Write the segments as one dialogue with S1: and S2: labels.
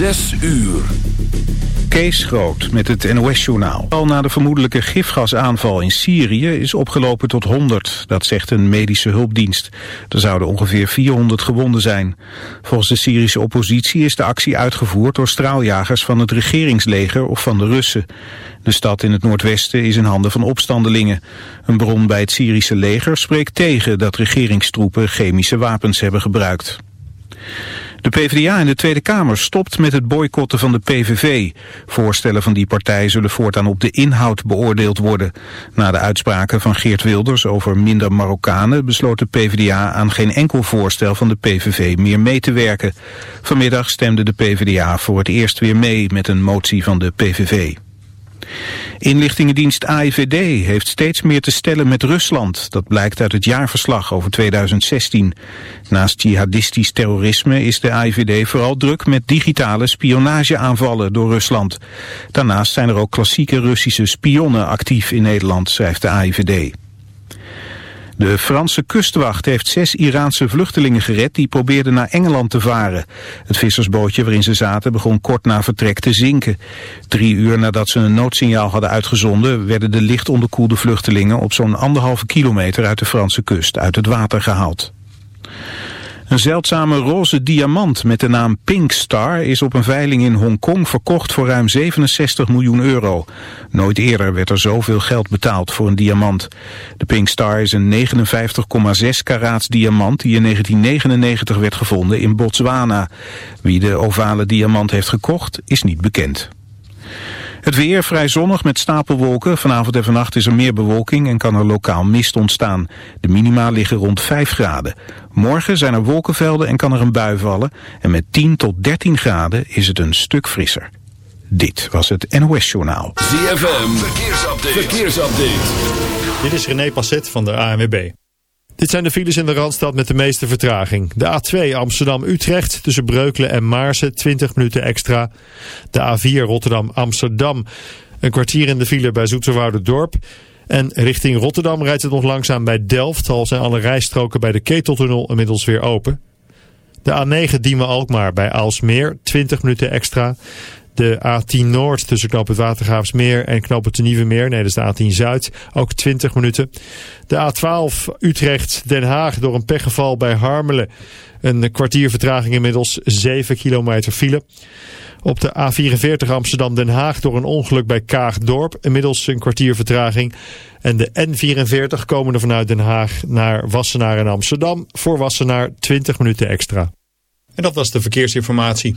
S1: Zes uur.
S2: Kees Groot met het NOS-journaal. Al na de vermoedelijke gifgasaanval in Syrië is opgelopen tot 100. Dat zegt een medische hulpdienst. Er zouden ongeveer 400 gewonden zijn. Volgens de Syrische oppositie is de actie uitgevoerd door straaljagers van het regeringsleger of van de Russen. De stad in het noordwesten is in handen van opstandelingen. Een bron bij het Syrische leger spreekt tegen dat regeringstroepen chemische wapens hebben gebruikt. De PvdA in de Tweede Kamer stopt met het boycotten van de PVV. Voorstellen van die partij zullen voortaan op de inhoud beoordeeld worden. Na de uitspraken van Geert Wilders over minder Marokkanen... besloot de PvdA aan geen enkel voorstel van de PVV meer mee te werken. Vanmiddag stemde de PvdA voor het eerst weer mee met een motie van de PVV. Inlichtingendienst AIVD heeft steeds meer te stellen met Rusland. Dat blijkt uit het jaarverslag over 2016. Naast jihadistisch terrorisme is de AIVD vooral druk met digitale spionageaanvallen door Rusland. Daarnaast zijn er ook klassieke Russische spionnen actief in Nederland, schrijft de AIVD. De Franse kustwacht heeft zes Iraanse vluchtelingen gered die probeerden naar Engeland te varen. Het vissersbootje waarin ze zaten begon kort na vertrek te zinken. Drie uur nadat ze een noodsignaal hadden uitgezonden werden de licht onderkoelde vluchtelingen op zo'n anderhalve kilometer uit de Franse kust uit het water gehaald. Een zeldzame roze diamant met de naam Pink Star is op een veiling in Hongkong verkocht voor ruim 67 miljoen euro. Nooit eerder werd er zoveel geld betaald voor een diamant. De Pink Star is een 59,6 karaats diamant die in 1999 werd gevonden in Botswana. Wie de ovale diamant heeft gekocht is niet bekend. Het weer vrij zonnig met stapelwolken. Vanavond en vannacht is er meer bewolking en kan er lokaal mist ontstaan. De minima liggen rond 5 graden. Morgen zijn er wolkenvelden en kan er een bui vallen. En met 10 tot 13 graden is het een stuk frisser. Dit was het NOS Journaal.
S1: ZFM, verkeersupdate. verkeersupdate.
S3: Dit is René Passet van de ANWB. Dit zijn de files in de Randstad met de meeste vertraging. De A2 Amsterdam-Utrecht tussen Breukelen en Maarsen 20 minuten extra. De A4 Rotterdam-Amsterdam een kwartier in de file bij Dorp. En richting Rotterdam rijdt het nog langzaam bij Delft. Al zijn alle rijstroken bij de Keteltunnel inmiddels weer open. De A9 Diemen-Alkmaar bij Aalsmeer 20 minuten extra. De A10 Noord tussen knoop het Watergraafsmeer en knoop het Nieuwe Meer. Nee, dat is de A10 Zuid. Ook 20 minuten. De A12 Utrecht-Den Haag door een pechgeval bij Harmelen. Een kwartier vertraging inmiddels 7 kilometer file. Op de A44 Amsterdam-Den Haag door een ongeluk bij Kaagdorp. Inmiddels een kwartier vertraging. En de N44 komen er vanuit Den Haag naar Wassenaar en Amsterdam. Voor Wassenaar 20 minuten extra. En dat was de verkeersinformatie.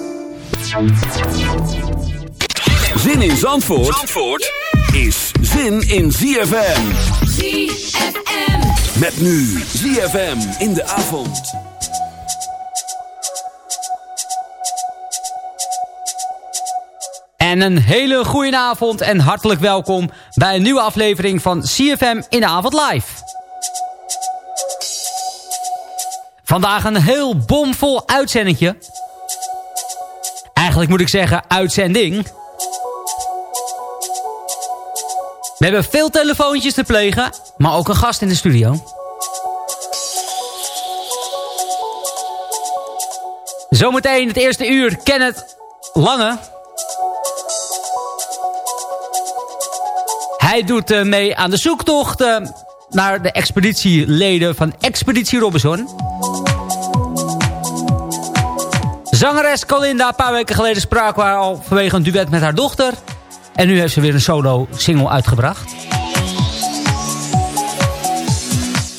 S1: Zin in Zandvoort, Zandvoort is zin in ZFM.
S4: ZFM.
S1: Met nu ZFM in de avond.
S5: En een hele goede avond en hartelijk welkom bij een nieuwe aflevering van CFM in de avond live. Vandaag een heel bomvol uitzendingje. Eigenlijk moet ik zeggen uitzending. We hebben veel telefoontjes te plegen, maar ook een gast in de studio. Zometeen het eerste uur, Kenneth Lange. Hij doet uh, mee aan de zoektocht uh, naar de expeditieleden van Expeditie Robinson. Zangeres Colinda, een paar weken geleden spraken we al vanwege een duet met haar dochter. En nu heeft ze weer een solo single uitgebracht.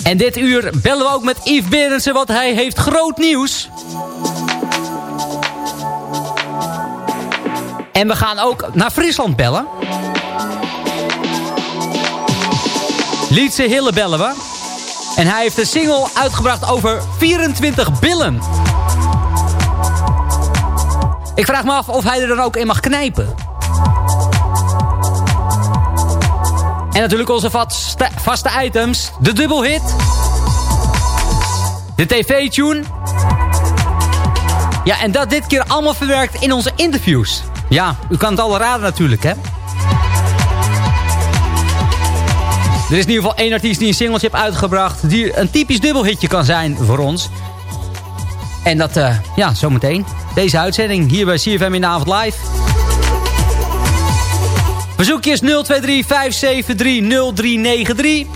S5: En dit uur bellen we ook met Yves Berendsen, want hij heeft groot nieuws. En we gaan ook naar Friesland bellen. Lietse Hille bellen we. En hij heeft een single uitgebracht over 24 billen. Ik vraag me af of hij er dan ook in mag knijpen. En natuurlijk onze vaste, vaste items. De dubbelhit. De tv-tune. Ja, en dat dit keer allemaal verwerkt in onze interviews. Ja, u kan het al raden natuurlijk, hè. Er is in ieder geval één artiest die een singeltje heeft uitgebracht... die een typisch dubbelhitje kan zijn voor ons. En dat, uh, ja, zometeen. Deze uitzending hier bij CFM in de avond live. Verzoekjes 023 573 0393.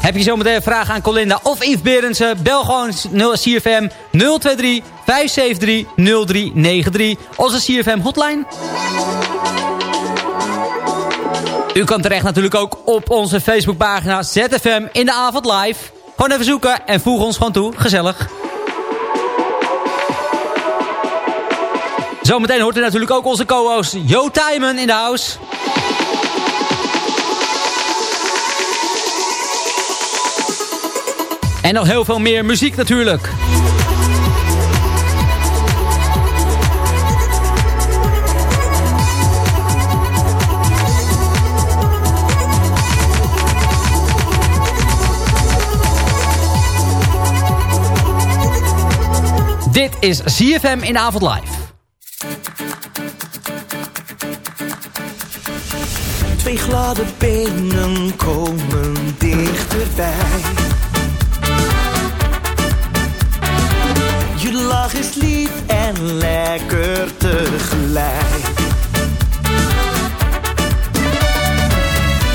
S5: Heb je zometeen een vraag aan Colinda of Yves Berendsen? Bel gewoon CFM 023 573 0393. Onze CFM hotline. U kan terecht natuurlijk ook op onze Facebookpagina ZFM in de avond live. Gewoon even zoeken en voeg ons gewoon toe. Gezellig. Zometeen hoort u natuurlijk ook onze co-host Jo Tijmen in de house. En nog heel veel meer muziek natuurlijk. Dit is ZFM in Avond Live.
S6: Twee gladde benen komen dichterbij. Je lach is lief en lekker tegelijk.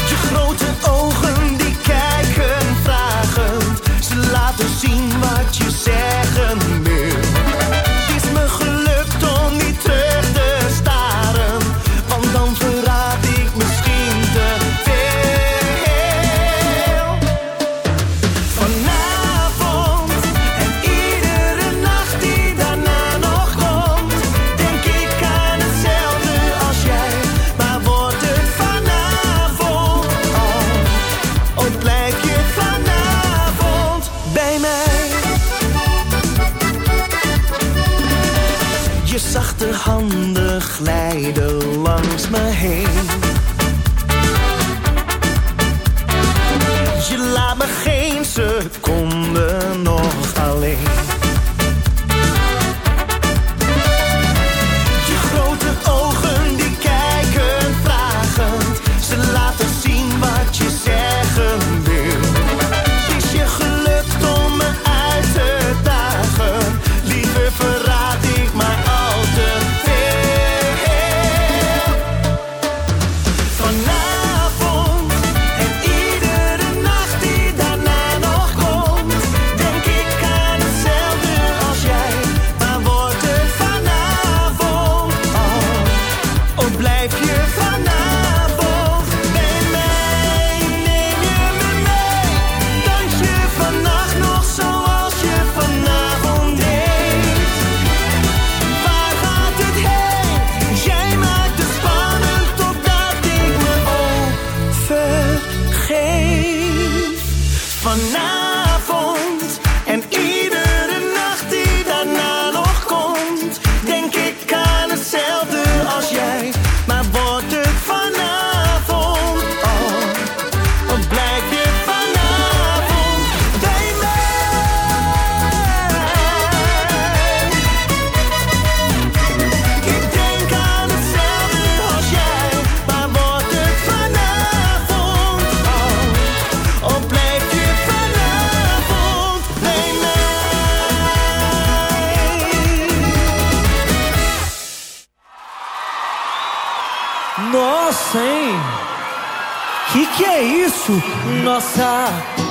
S6: Je grote ogen die kijken vragend. Ze laten zien wat je zeggen
S7: Nossa.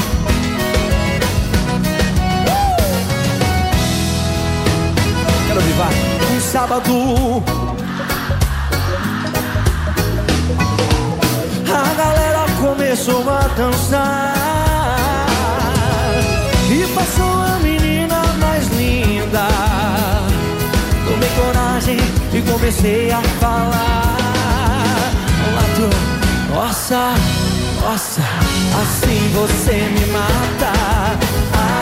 S7: Vai. Um sábado. A galera começou a dançar. E passou a menina mais linda. Tomei coragem e comecei a falar. Lá tu, nossa, nossa, assim você me mata.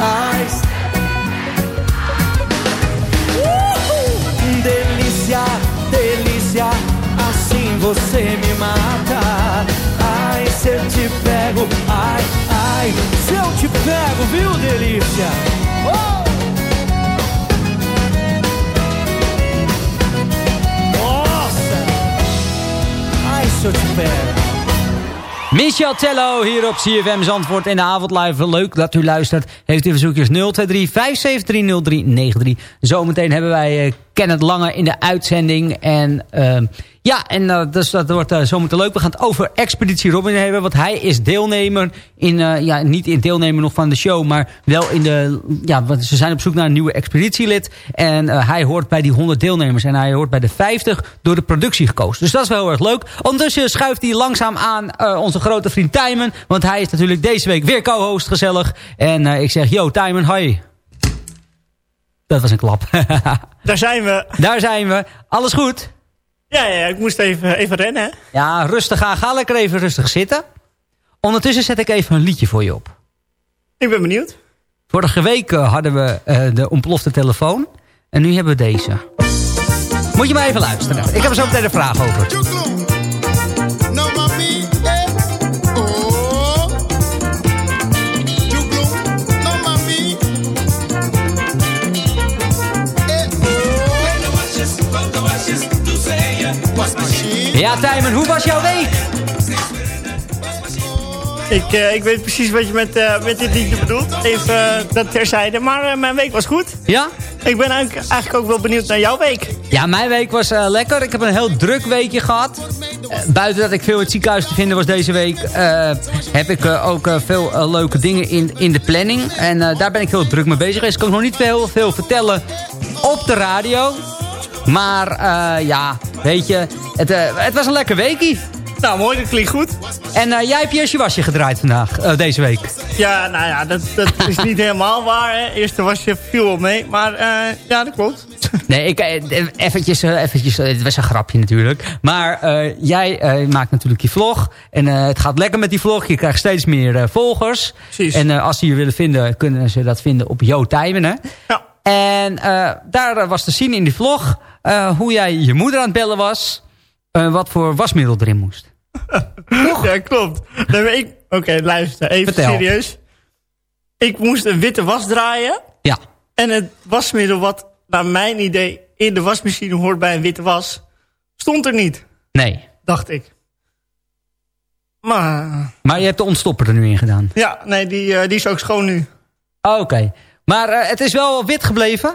S7: Ai, Uhul! Delícia, delícia, assim você me mata. Ai, se eu te pego, ai, ai, se eu te pego, viu, delícia? Oh! Nossa! Ai, se eu te pego.
S5: Michel Tello hier op CFM Zandvoort in de avond live. Leuk dat u luistert. Heeft u verzoekjes 023 573 0393. Zometeen hebben wij uh, Kenneth Lange in de uitzending. En uh, ja, en uh, dus dat wordt uh, zometeen leuk. We gaan het over Expeditie Robin hebben. Want hij is deelnemer in, ja, niet in deelnemer nog van de show. Maar wel in de, ja, want ze zijn op zoek naar een nieuwe expeditielid. En hij hoort bij die 100 deelnemers. En hij hoort bij de 50 door de productie gekozen. Dus dat is wel heel erg leuk. Ondertussen schuift hij langzaam aan onze grote vriend Tijmen. Want hij is natuurlijk deze week weer co-host gezellig. En ik zeg, yo Tijmen, hoi. Dat was een klap.
S8: Daar zijn we.
S5: Daar zijn we. Alles goed?
S8: Ja, ja ik moest even, even rennen.
S5: Ja, rustig aan. Ga lekker even rustig zitten. Ondertussen zet ik even een liedje voor je op.
S8: Ik ben benieuwd.
S5: Vorige week uh, hadden we uh, de ontplofte telefoon. En nu hebben we deze. Moet je maar even luisteren. Ik heb er zo meteen een vraag over. Ja, Tijmen, hoe was jouw week?
S8: Ik, uh, ik weet precies wat je met, uh, met dit liedje bedoelt. Even uh, dat terzijde. Maar mijn week was goed.
S5: Ja?
S8: Ik ben eigenlijk, ook wel benieuwd naar jouw week.
S5: Ja, mijn week was lekker. Ik heb een heel druk weekje gehad. buiten dat ik veel in het ziekenhuis te vinden was deze week... heb ik ook veel leuke dingen in, in de planning. En daar ben ik heel druk mee bezig. Dus ik kan nog niet veel, veel vertellen op de radio. Maar ja, weet je, het, uh, het was een lekker weekie.
S8: Nou, mooi, dat klinkt goed.
S5: En uh, jij hebt je wasje gedraaid vandaag, deze week.
S8: Ja, nou ja, dat, dat is niet helemaal waar. Hè. Eerste wasje viel wel mee, maar ja, dat klopt.
S5: Nee, ik, eventjes, eventjes, het was een grapje natuurlijk. Maar jij maakt natuurlijk die vlog. En het gaat lekker met die vlog. Je krijgt steeds meer volgers.
S8: Precies.
S5: En als ze je willen vinden, kunnen ze dat vinden op Jo Tijmen, hè?
S8: Ja.
S5: En daar was te zien in die vlog... hoe jij je moeder aan het bellen was... Uh, wat voor wasmiddel erin moest.
S8: ja, klopt. Nee, Oké, okay, luister. Even
S5: Vertel.
S8: serieus. Ik moest een witte was draaien.
S5: Ja.
S8: En het wasmiddel wat naar mijn idee in de wasmachine hoort bij een witte was... stond er niet.
S5: Nee.
S8: Dacht ik. Maar
S5: Maar je hebt de ontstopper er nu in gedaan.
S8: ja, nee, die, eh, die is ook schoon nu.
S5: Oké. Maar eh, het is wel wit gebleven?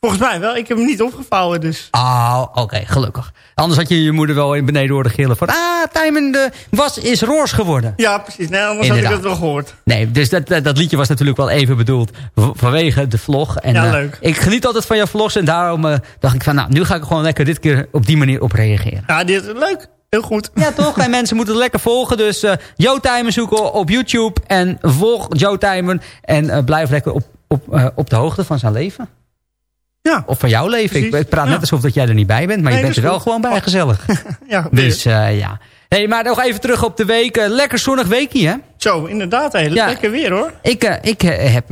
S8: Volgens mij wel. Ik heb hem niet opgevouwen, dus.
S5: Ah, oké, gelukkig. Anders had je je moeder wel in beneden horen gillen van... Ah, Tijmen, de was is roos geworden.
S8: Ja, precies. Nee, anders
S5: Inderdaad.
S8: had ik het wel gehoord.
S5: Nee, dus dat, dat, dat liedje was natuurlijk wel even bedoeld vanwege de vlog. En,
S8: Ja,
S5: eh,
S8: leuk.
S5: ik geniet altijd van jouw vlogs en daarom eh, dacht ik van... Nou, nu ga ik gewoon lekker dit keer op die manier op reageren.
S8: Ja, dit is leuk. Heel goed.
S5: Ja, toch? En mensen moeten het lekker volgen. Dus eh Joe Tijmen zoeken op YouTube. En volg Joe Tijmen. En blijf lekker op, op, op de hoogte van zijn leven.
S8: Ja.
S5: Of van jouw leven. Ik,
S8: Precies.
S5: ik praat
S8: Ja.
S5: net alsof dat jij er niet bij bent. Maar
S8: Nee,
S5: je bent er wel gewoon bij, gezellig.
S8: Ja,
S5: Dus eh, ja. Hey, maar nog even terug op de week. Eh, lekker zonnig weekje, hè?
S8: Zo, inderdaad.
S5: Ja.
S8: lekker weer, hoor.
S5: Ik, eh, ik heb...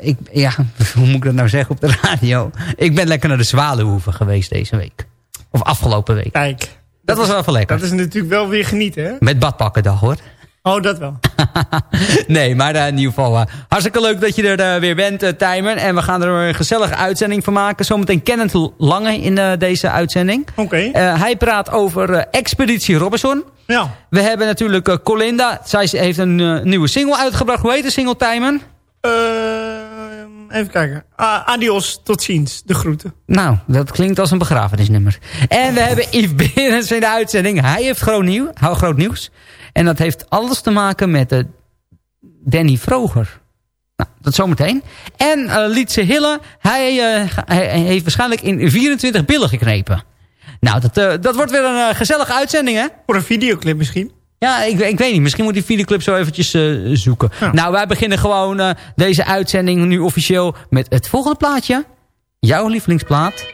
S5: ik, ja, hoe moet ik dat nou zeggen op de radio? Ik ben lekker naar de Zwalenhoeven geweest deze week. Of afgelopen week.
S8: Kijk.
S5: Dat was wel even lekker.
S8: Dat is natuurlijk wel weer genieten, hè?
S5: Met badpakkendag, hoor.
S8: Oh, dat wel.
S5: nee, maar eh, in ieder geval eh, hartstikke leuk dat je er eh, weer bent, Tijmen. En we gaan er een gezellige uitzending van maken. Zometeen Kenneth Lange in deze uitzending.
S8: Oké.
S5: Hij praat over Expeditie Robinson.
S8: Ja.
S5: We hebben natuurlijk Colinda. Zij heeft een nieuwe single uitgebracht. Hoe heet de single, Tijmen?
S8: Eh, even kijken. Ah, adios, tot ziens. De groeten.
S5: Nou, dat klinkt als een begrafenisnummer. En we hebben Yves Berends in de uitzending. Hij heeft groot, nieuw, groot nieuws. En dat heeft alles te maken met de Danny Vroger. Nou, dat zometeen. En eh Lietse Hille, hij, eh, hij heeft waarschijnlijk in 24 billen geknepen. Nou, dat, eh, dat wordt weer een gezellige uitzending, hè?
S8: Voor een videoclip misschien.
S5: Ja, ik, ik weet niet. Misschien moet die videoclip zo eventjes eh, zoeken.
S8: Ja.
S5: Nou, wij beginnen gewoon eh, deze uitzending nu officieel met het volgende plaatje. Jouw lievelingsplaat.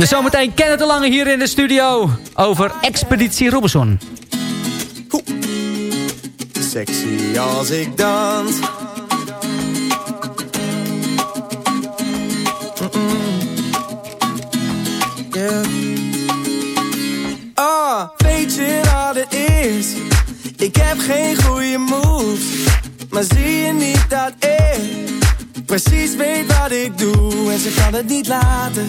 S5: Dus zometeen Kenneth de Lange hier in de studio over Expeditie Robinson.
S9: Sexy als ik dans. Mm-mm. Yeah. Ah, weet je wat het is? Ik heb geen goede moves. Maar zie je niet dat ik precies weet wat ik doe? En ze kan het niet laten.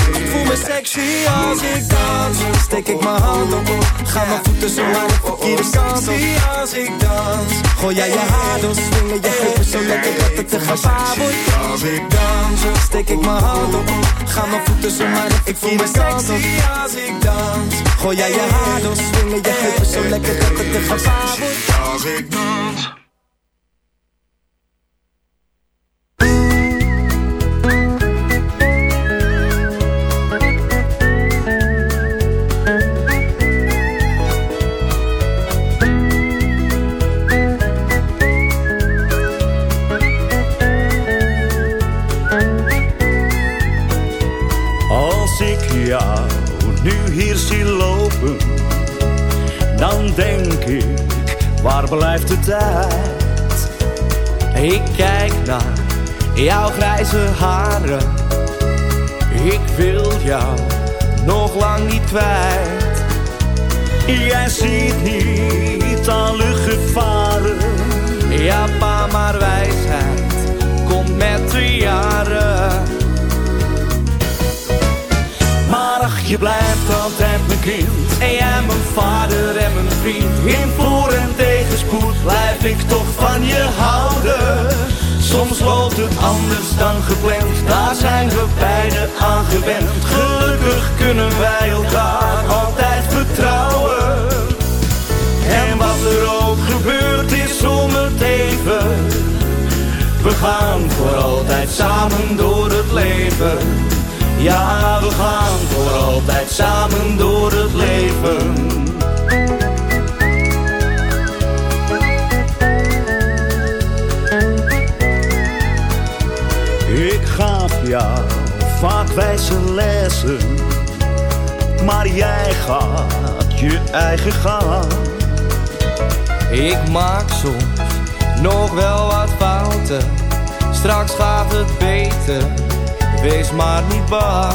S9: Me sexy als ik dans. Steek ik mijn hand op, ga mijn voeten zo hard de verkeerde kant op. Als ik dans. Gooi jij je haar door, swingen je heupen zo lekker dat het te gevaar wordt. Als ik dans, steek ik mijn hand op, ga mijn voeten zo hard de verkeerde kant op. als ik dans. Gooi jij je haar door, swingen je heupen zo lekker dat het te gevaar wordt. Als ik dans.
S10: Blijft de tijd?
S11: Ik kijk naar jouw grijze haren. Ik wil jou nog lang niet kwijt.
S10: Jij ziet niet alle gevaren.
S11: Ja, pa, maar wijsheid komt met de jaren.
S10: Maar ach, je blijft altijd mijn kind.
S11: En jij mijn vader en mijn vriend.
S10: In voor- en tegenspoed blijf ik toch van je houden. Soms loopt het anders dan gepland, daar zijn we beiden aan gewend. Gelukkig kunnen wij elkaar altijd vertrouwen. En wat er ook gebeurt is om het. We gaan voor altijd samen door het leven. Ja, we gaan voor altijd samen door het leven. Ik gaf jou vaak wijze lessen, maar jij gaat je eigen gang.
S11: Ik maak soms nog wel wat fouten. Straks gaat het beter, wees maar niet bang.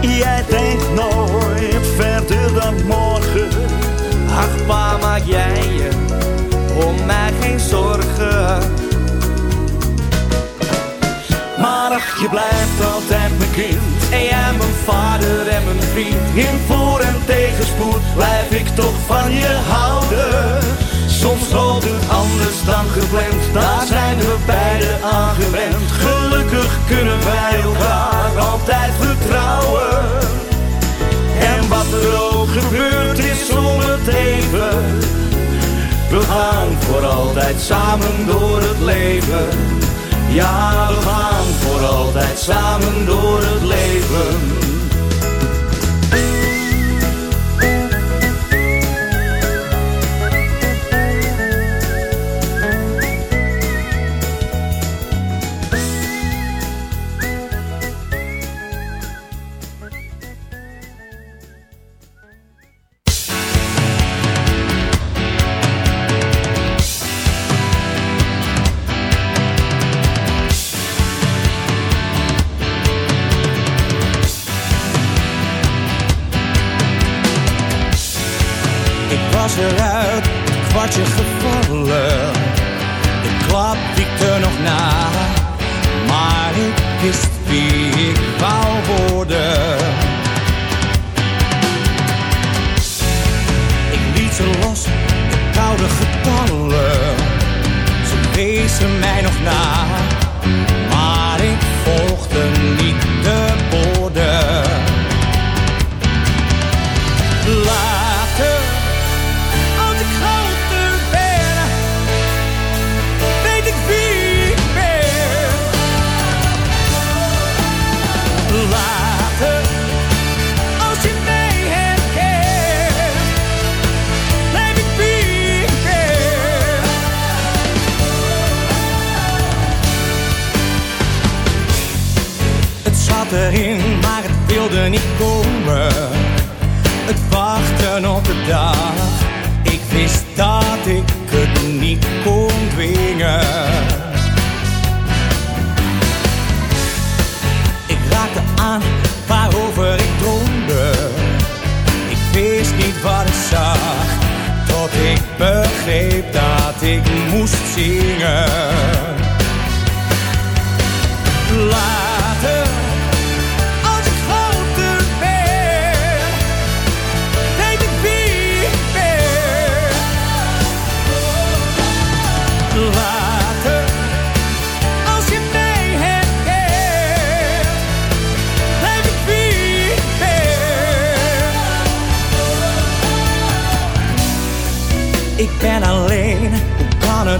S10: Jij denkt nooit verder dan morgen.
S11: Ach pa, maak jij je om mij geen zorgen.
S10: Maar ach, je blijft altijd mijn kind.
S11: En jij mijn vader en mijn vriend.
S10: In voor- en tegenspoed blijf ik toch van je houden. Soms loopt het anders dan gepland, daar zijn we beiden aan gewend. Kunnen wij elkaar altijd vertrouwen. En wat er ook gebeurt is het even. We gaan voor altijd samen door het leven. Ja, we gaan voor altijd samen door het leven.
S11: Een kwartje het wachten op de dag. Ik wist dat ik het niet kon dwingen. Ik raakte aan waarover ik droomde. Ik wist niet wat ik zag, tot ik begreep dat ik moest zingen.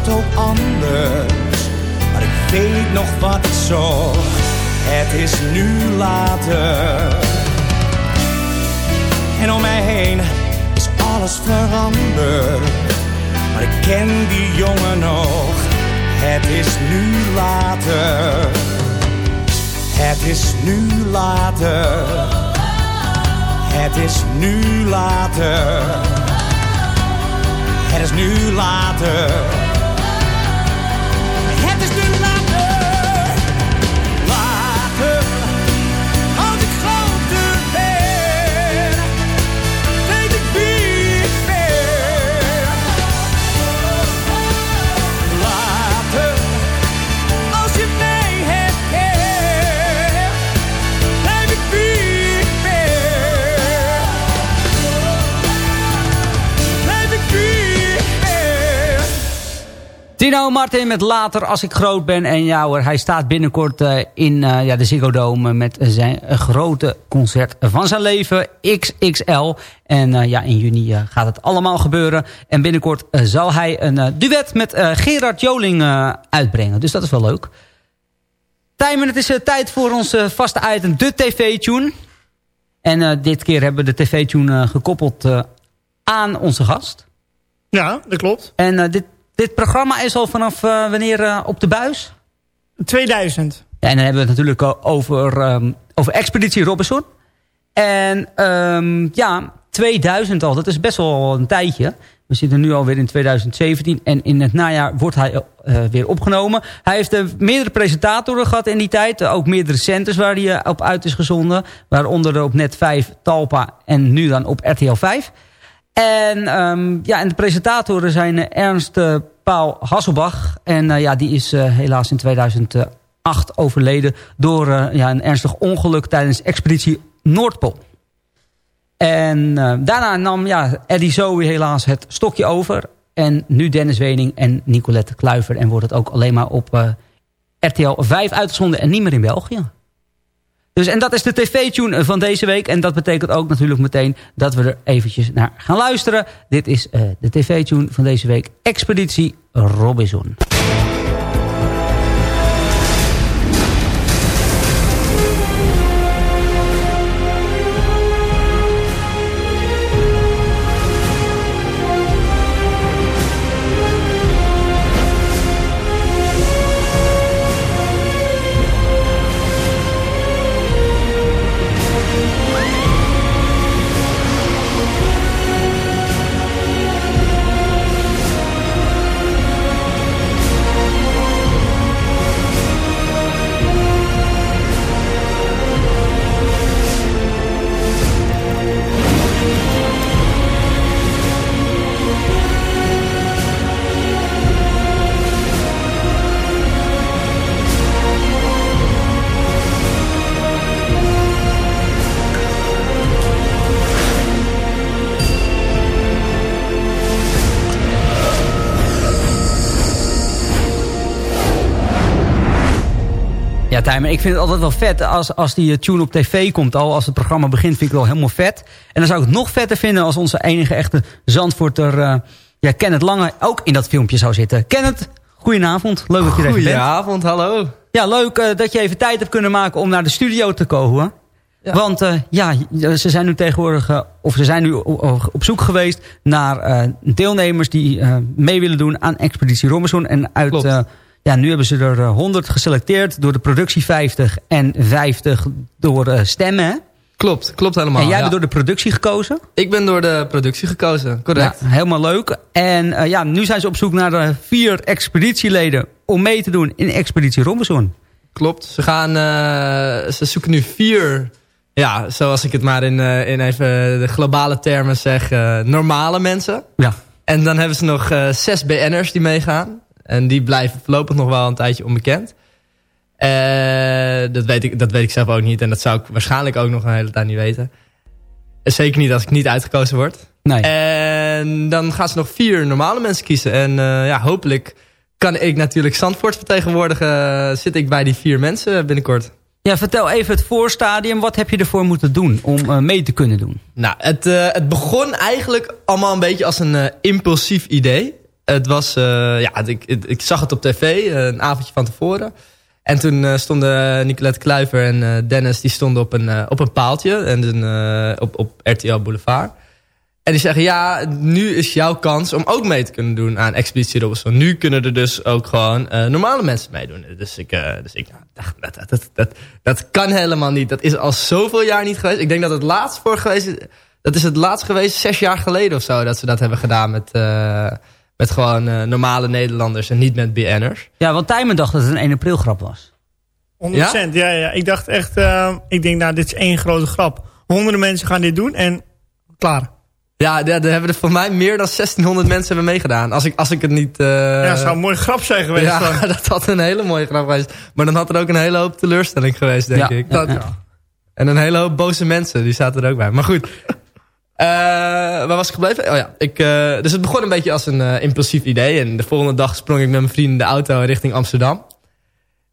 S9: Zo anders. Maar ik weet nog wat ik zocht. Het is nu later. En om mij heen is alles veranderd. Maar ik ken die jongen nog. Het is nu later. Het is nu later. Het is nu later. Het is nu later.
S5: Tino Martin met Later als ik groot ben. En ja hoor, hij staat binnenkort eh, in eh, ja, de Ziggo Dome met zijn grote concert van zijn leven, XXL. En eh, ja, in juni gaat het allemaal gebeuren. En binnenkort zal hij een duet met Gerard Joling uitbrengen. Dus dat is wel leuk. Tijmen, het is tijd voor ons eh, vaste item, de TV-tune. En dit keer hebben we de TV-tune gekoppeld aan onze gast.
S8: Ja, dat klopt.
S5: En dit, dit programma is al vanaf eh, wanneer eh, op de buis?
S8: 2000.
S5: Ja, en dan hebben we het natuurlijk al over, ehm, over Expeditie Robinson. En ehm, ja, 2000 al, dat is best wel een tijdje. We zitten nu alweer in 2017 en in het najaar wordt hij eh, weer opgenomen. Hij heeft eh, meerdere presentatoren gehad in die tijd. Eh, ook meerdere centers waar hij eh, op uit is gezonden. Waaronder op Net 5, Talpa en nu dan op RTL 5. En, ehm, ja, en de presentatoren zijn eh, Ernst eh, Paul Hasselbach. En eh, ja, die is helaas in 2008 overleden door ja, een ernstig ongeluk tijdens Expeditie Noordpool. En daarna nam ja, Eddie Zoe helaas het stokje over. En nu Dennis Wening en Nicolette Kluiver. En wordt het ook alleen maar op RTL 5 uitgezonden en niet meer in België. Dus, en dat is de tv-tune van deze week. En dat betekent ook natuurlijk meteen dat we er eventjes naar gaan luisteren. Dit is eh, de tv-tune van deze week. Expeditie Robinson. Ja, Tijmen, ik vind het altijd wel vet als, als die eh, tune op tv komt al. Als het programma begint, vind ik het wel helemaal vet. En dan zou ik het nog vetter vinden als onze enige echte Zandvoorter... eh ja, Kenneth Lange ook in dat filmpje zou zitten. Kenneth, goedenavond. Leuk dat je er even bent.
S12: Goedenavond, hallo.
S5: Ja, leuk eh, dat je even tijd hebt kunnen maken om naar de studio te komen. Want eh, ja, ze zijn nu tegenwoordig, of ze zijn nu op zoek geweest naar eh, deelnemers die eh, mee willen doen aan Expeditie Robinson. En uit,
S12: Klopt.
S5: eh, ja, nu hebben ze er eh, 100 geselecteerd door de productie 50 en 50 door eh, stemmen.
S12: Klopt, klopt helemaal.
S5: en jij
S12: ja.
S5: bent door de productie gekozen.
S12: Ik ben door de productie gekozen, correct.
S5: Ja, helemaal leuk. En eh, ja, nu zijn ze op zoek naar de vier expeditieleden om mee te doen in Expeditie Robinson.
S12: Klopt. Ze gaan, eh, ze zoeken nu vier, ja, zoals ik het maar in, eh, in even de globale termen zeg, eh, normale mensen.
S5: Ja.
S12: En dan hebben ze nog eh, zes BN'ers die meegaan. En die blijven voorlopig nog wel een tijdje onbekend. Eh, dat, weet ik, dat weet ik zelf ook niet. En dat zou ik waarschijnlijk ook nog een hele tijd niet weten. Zeker niet als ik niet uitgekozen word.
S5: Nee.
S12: En dan gaan ze nog vier normale mensen kiezen. En eh, ja, hopelijk kan ik natuurlijk Zandvoort vertegenwoordigen. Zit ik bij die vier mensen binnenkort.
S5: Ja, vertel even het voorstadium. Wat heb je ervoor moeten doen om eh, mee te kunnen doen?
S12: Nou, het, het begon eigenlijk allemaal een beetje als een impulsief idee. Het was, eh, ja, ik, ik, zag het op tv, eh, een avondje van tevoren. En toen eh, stonden Nicolette Kluiver en Dennis, die stonden op een, op een paaltje. En dus, eh, op, op RTL Boulevard. En die zeggen, ja, nu is jouw kans om ook mee te kunnen doen aan Expeditie Robinson. Nu kunnen er dus ook gewoon normale mensen meedoen. Dus ik, dus ik dacht, dat, dat, dat, dat, kan helemaal niet. Dat is al zoveel jaar niet geweest. Ik denk dat het laatst voor geweest is, dat is het laatst geweest, zes jaar geleden of zo, dat ze dat hebben gedaan met, met gewoon eh, normale Nederlanders en niet met BN'ers.
S5: Ja, want Tijmen dacht dat het een 1 april grap was.
S8: 100%. Ja? Ja, ja, Ik dacht echt, eh, ik denk nou, dit is één grote grap. Honderden mensen gaan dit doen en klaar.
S12: Ja, daar hebben er voor mij meer dan 1600 mensen hebben meegedaan. Als ik, als ik het niet... eh,
S8: ja, dat zou een mooie grap zijn geweest.
S12: Ja,
S8: dan.
S12: dat had een hele mooie grap geweest. Maar dan had er ook een hele hoop teleurstelling geweest, denk
S5: Ja,
S12: ik.
S5: ja,
S12: Dat-
S5: ja.
S12: En een hele hoop boze mensen, die zaten er ook bij. Maar goed. Eh, waar was ik gebleven? Oh ja, ik, eh, dus het begon een beetje als een eh, impulsief idee. En de volgende dag sprong ik met mijn vrienden in de auto richting Amsterdam.